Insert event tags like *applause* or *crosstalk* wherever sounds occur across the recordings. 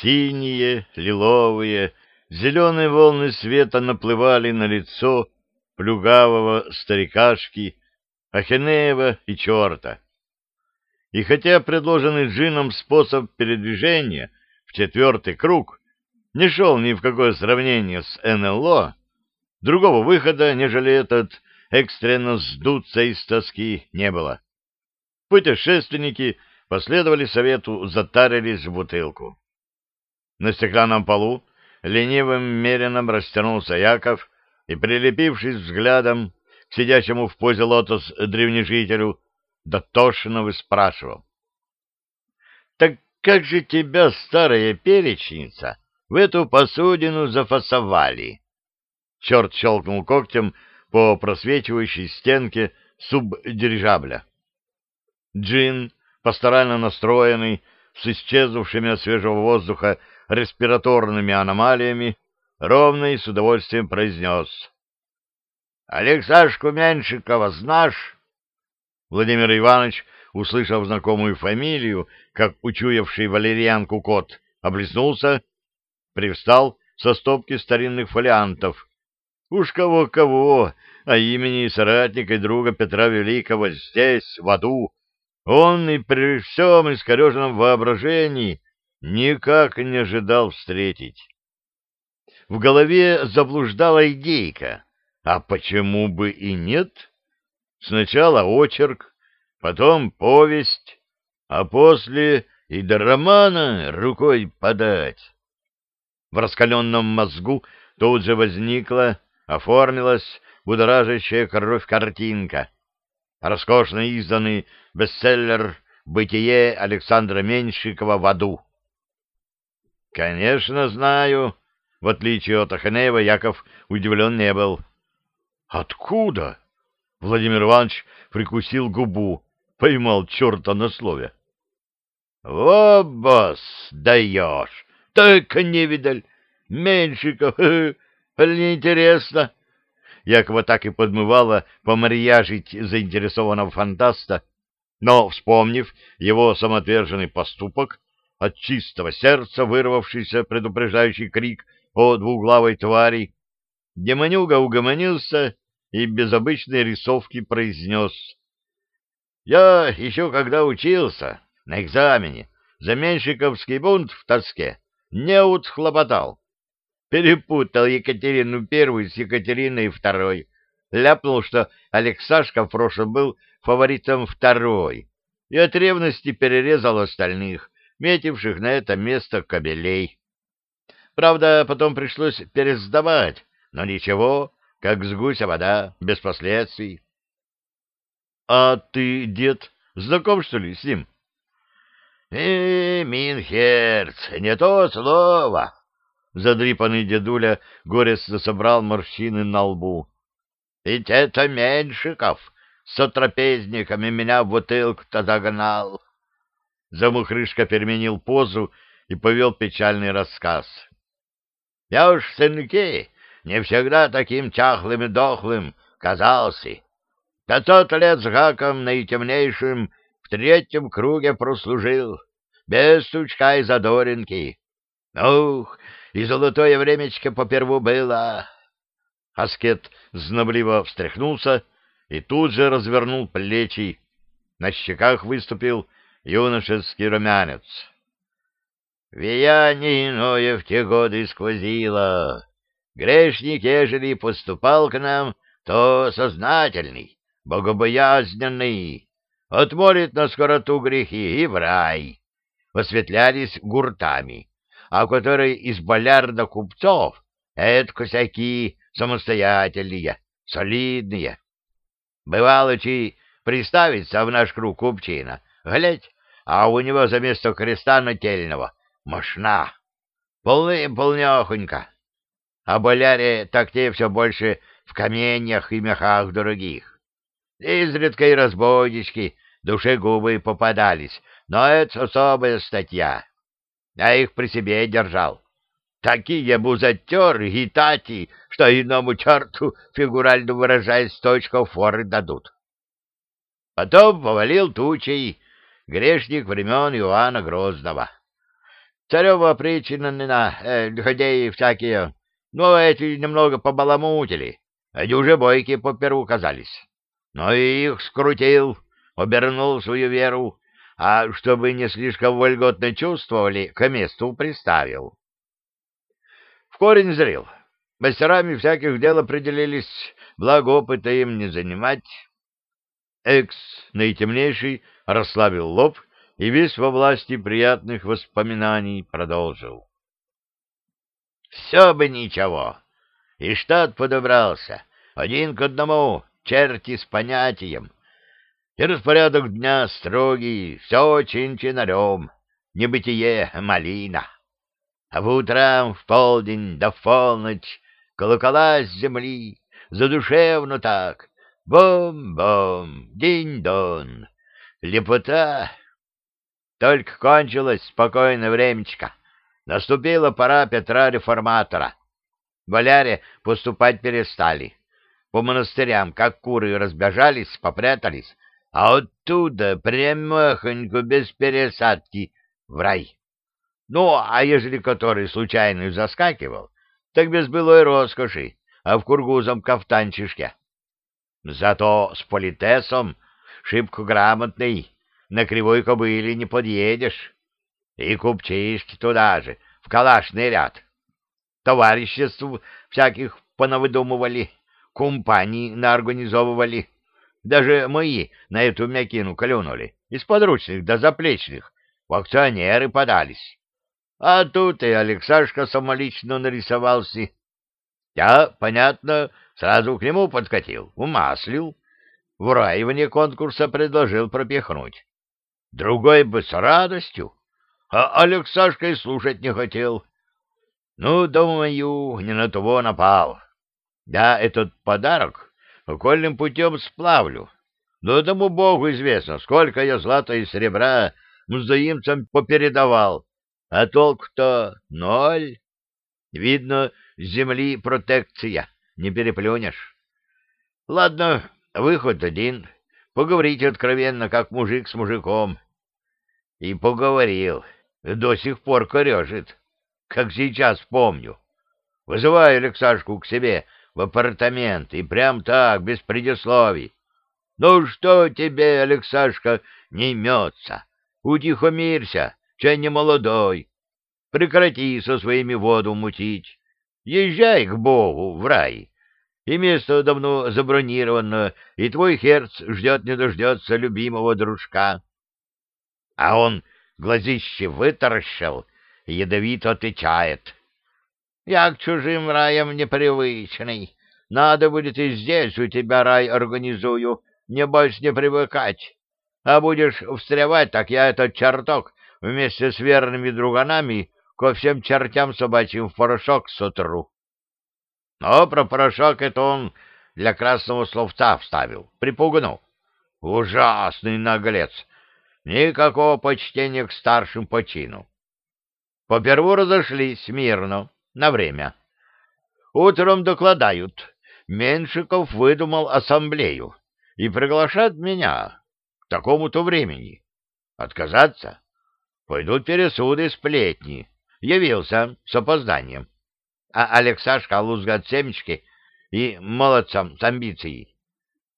Синие, лиловые, зеленые волны света наплывали на лицо плюгавого старикашки Ахенеева и черта. И хотя предложенный джином способ передвижения в четвертый круг не шел ни в какое сравнение с НЛО, другого выхода, нежели этот экстренно сдуться из тоски, не было. Путешественники последовали совету, затарились в бутылку. На стеклянном полу ленивым мерином растянулся Яков и, прилепившись взглядом к сидящему в позе лотос древнежителю, дотошно выспрашивал. — Так как же тебя, старая перечница, в эту посудину зафасовали? Черт щелкнул когтем по просвечивающей стенке субдирижабля. Джин, пасторально настроенный, с исчезнувшими от свежего воздуха респираторными аномалиями, ровно и с удовольствием произнес. — Алексашку Меньшикова знаешь? Владимир Иванович, услышав знакомую фамилию, как учуявший валерьянку кот, облизнулся, привстал со стопки старинных фолиантов. Уж кого-кого, а имени соратника и друга Петра Великого здесь, в аду, он и при всем искореженном воображении никак не ожидал встретить. В голове заблуждала идейка, а почему бы и нет? Сначала очерк, потом повесть, а после и до романа рукой подать. В раскаленном мозгу тут же возникла, оформилась будоражащая кровь картинка. Роскошно изданный бестселлер «Бытие Александра Меньшикова в аду». Конечно, знаю. В отличие от Аханеева, Яков удивлен не был. Откуда? Владимир Иванович прикусил губу, поймал черта на слове. Во, босс, даешь! Так не видаль! Меньшиков, *laughs* интересно. Якова так и подмывала помарьяжить заинтересованного фантаста, но, вспомнив его самоотверженный поступок, от чистого сердца вырвавшийся предупреждающий крик о двуглавой твари, демонюга угомонился и без обычной рисовки произнес. «Я еще когда учился, на экзамене, за Меньшиковский бунт в Тоске, неуд хлопотал. Перепутал Екатерину Первую с Екатериной Второй. Ляпнул, что Алексашка в прошлом был фаворитом второй, и от ревности перерезал остальных, метивших на это место кобелей. Правда, потом пришлось пересдавать, но ничего, как с гуся вода, без последствий. — А ты, дед, знаком, что ли, с ним? — Э, Минхерц, не то слово! Задрипанный дедуля горестно собрал морщины на лбу. — Ведь это Меньшиков с сотрапезниками меня в бутылку-то загнал. Замухрышка переменил позу и повел печальный рассказ. Я уж, сынки, не всегда таким чахлым и дохлым казался. Пятьсот лет с гаком наитемнейшим в третьем круге прослужил, без сучка и задоринки. Ух, и золотое времечко поперву было. Аскет знобливо встряхнулся и тут же развернул плечи. На щеках выступил юношеский румянец. Веяние иное в те годы сквозило. Грешник, ежели поступал к нам, то сознательный, богобоязненный, отмолит на скороту грехи и в рай. Осветлялись гуртами, а которые из боляр до купцов — это косяки самостоятельные, солидные. Бывало, чи приставится в наш круг купчина, глядь, а у него за место креста нательного мощна, полны-полнехонько. А боляре так те все больше в каменьях и мехах дорогих. Изредка и разбойнички душегубы попадались, но это особая статья. Я их при себе держал. Такие бузатеры и тати, что иному черту, фигурально выражаясь, точков форы дадут. Потом повалил тучей грешник времен Иоанна Грозного. Царева опричнина, э, лиходеи всякие, но эти немного побаламутили, они уже бойкие поперву казались. Но и их скрутил, обернул свою веру, а чтобы не слишком вольготно чувствовали, к месту приставил. В корень зрел. Мастерами всяких дел определились, благо опыта им не занимать. Экс, наитемнейший, расслабил лоб и весь во власти приятных воспоминаний продолжил. Все бы ничего. И штат подобрался. Один к одному, черти с понятием. И распорядок дня строгий, все чин-чинарем, небытие малина. А в утрам, в полдень да полночь колокола с земли, задушевно так, бом-бом, динь-дон, лепота. Только кончилось спокойное времечко. Наступила пора Петра Реформатора. Боляре поступать перестали. По монастырям, как куры, разбежались, попрятались, а оттуда прямехонько, без пересадки, в рай. Ну, а ежели который случайно заскакивал, так без былой роскоши, а в кургузом кафтанчишке. Зато с политесом шибко грамотный, на кривой кобыле не подъедешь. И купчишки туда же, в калашный ряд. Товариществ всяких понавыдумывали, компаний наорганизовывали. Даже мои на эту мякину клюнули, из подручных до заплечных, в акционеры подались. А тут и Алексашка самолично нарисовался. Я, понятно, сразу к нему подкатил, умаслил. В раивание конкурса предложил пропихнуть. Другой бы с радостью, а Алексашка и слушать не хотел. Ну, думаю, не на того напал. Я этот подарок окольным путем сплавлю. Но тому богу известно, сколько я злата и серебра музаимцам попередавал, а толк-то ноль. Видно, земли протекция, не переплюнешь. Ладно, выход один. Поговорить откровенно, как мужик с мужиком. И поговорил. До сих пор корежит, как сейчас помню. Вызываю Алексашку к себе в апартамент, и прям так, без предисловий. Ну что тебе, Алексашка, не имется? Утихомирься, чай не молодой. Прекрати со своими воду мутить. Езжай к Богу в рай. И место давно забронировано, и твой херц ждет не дождется любимого дружка. А он глазище вытаращил ядовито отвечает. Я к чужим раям непривычный. Надо будет и здесь у тебя рай организую, небось не привыкать. А будешь встревать, так я этот черток вместе с верными друганами ко всем чертям собачьим в порошок сотру. Но про порошок это он для красного словца вставил, припугнул. Ужасный наглец! Никакого почтения к старшим по чину. Поперву разошлись мирно, на время. Утром докладают. Меншиков выдумал ассамблею и приглашает меня к такому-то времени. Отказаться? Пойдут пересуды, сплетни. Явился с опозданием. А Алексашка лузгает семечки и молодцам с амбицией.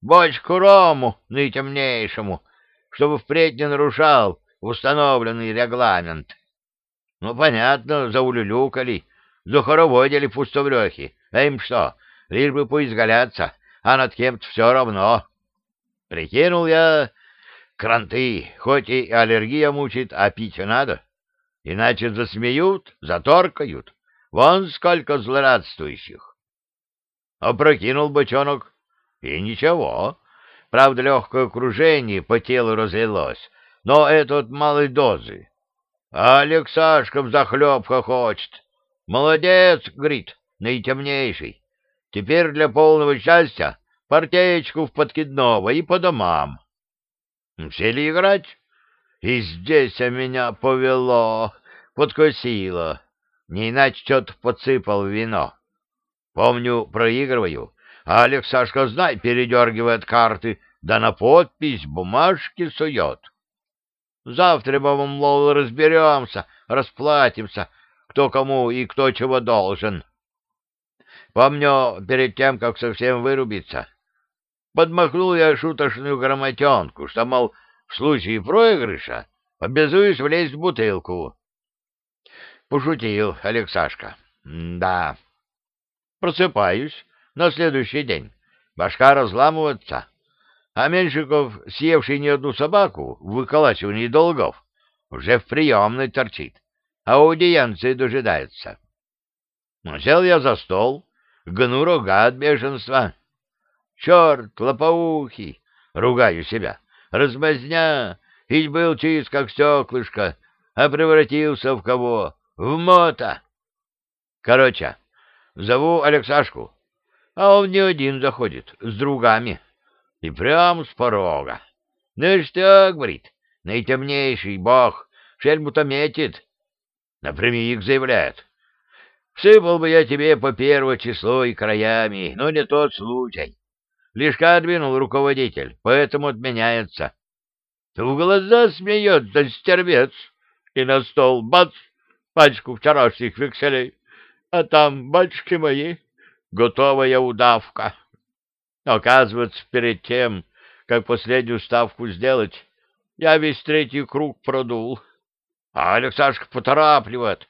Бочку рому наитемнейшему — чтобы впредь не нарушал установленный регламент. Ну, понятно, заулюлюкали, захороводили пустоврехи. А им что, лишь бы поизгаляться, а над кем-то все равно. Прикинул я кранты, хоть и аллергия мучит, а пить надо. Иначе засмеют, заторкают. Вон сколько злорадствующих. Опрокинул бочонок, и ничего. Правда, легкое окружение по телу разлилось, но это от малой дозы. А Алексашка взахлеб хохочет. Молодец, говорит, наитемнейший. Теперь для полного счастья партеечку в подкидного и по домам. Сели играть? И здесь меня повело, подкосило. Не иначе что-то подсыпал вино. Помню, проигрываю, а Алексашка, знай, передергивает карты, да на подпись бумажки сует. Завтра мы, мол, разберемся, расплатимся, кто кому и кто чего должен. Помню, перед тем, как совсем вырубиться, подмахнул я шуточную грамотенку, что, мол, в случае проигрыша обязуюсь влезть в бутылку. Пошутил Алексашка. Да. Просыпаюсь на следующий день. Башка разламывается. А Меньшиков, съевший не одну собаку в выколачивании долгов, уже в приемной торчит, а аудиенции дожидается. Сел я за стол, гну рога от бешенства. Черт, лопоухий, ругаю себя, размазня, ведь был чист, как стеклышко, а превратился в кого? В мота. Короче, зову Алексашку, а он не один заходит, с другами. И прям с порога. Ну что, говорит, наитемнейший бог шельму-то метит. Напрямик заявляет. Всыпал бы я тебе по первое число и краями, но не тот случай. Лишка двинул руководитель, поэтому отменяется. В глаза смеется стервец, и на стол бац, пачку вчерашних векселей, а там, батюшки мои, готовая удавка. Оказывается, перед тем, как последнюю ставку сделать, я весь третий круг продул. А Алексашка поторапливает.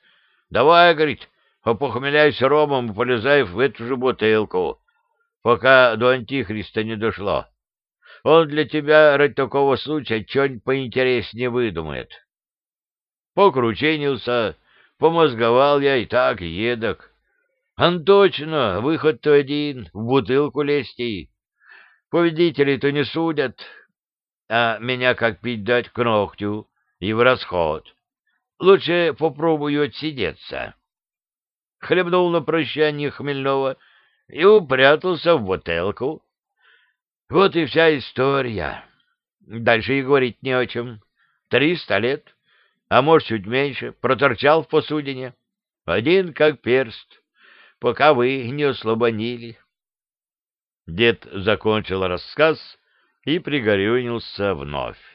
Давай, говорит, опохмеляйся ромом и полезай в эту же бутылку, пока до Антихриста не дошло. Он для тебя ради такого случая что-нибудь поинтереснее выдумает. Покрученился, помозговал я и так, и едок. Ан точно, выход-то один, в бутылку лезти. Победителей-то не судят, а меня как пить дать к ногтю и в расход. Лучше попробую отсидеться. Хлебнул на прощание хмельного и упрятался в бутылку. Вот и вся история. Дальше и говорить не о чем. Триста лет, а может, чуть меньше, проторчал в посудине. Один как перст пока вы не ослабонили. Дед закончил рассказ и пригорюнился вновь.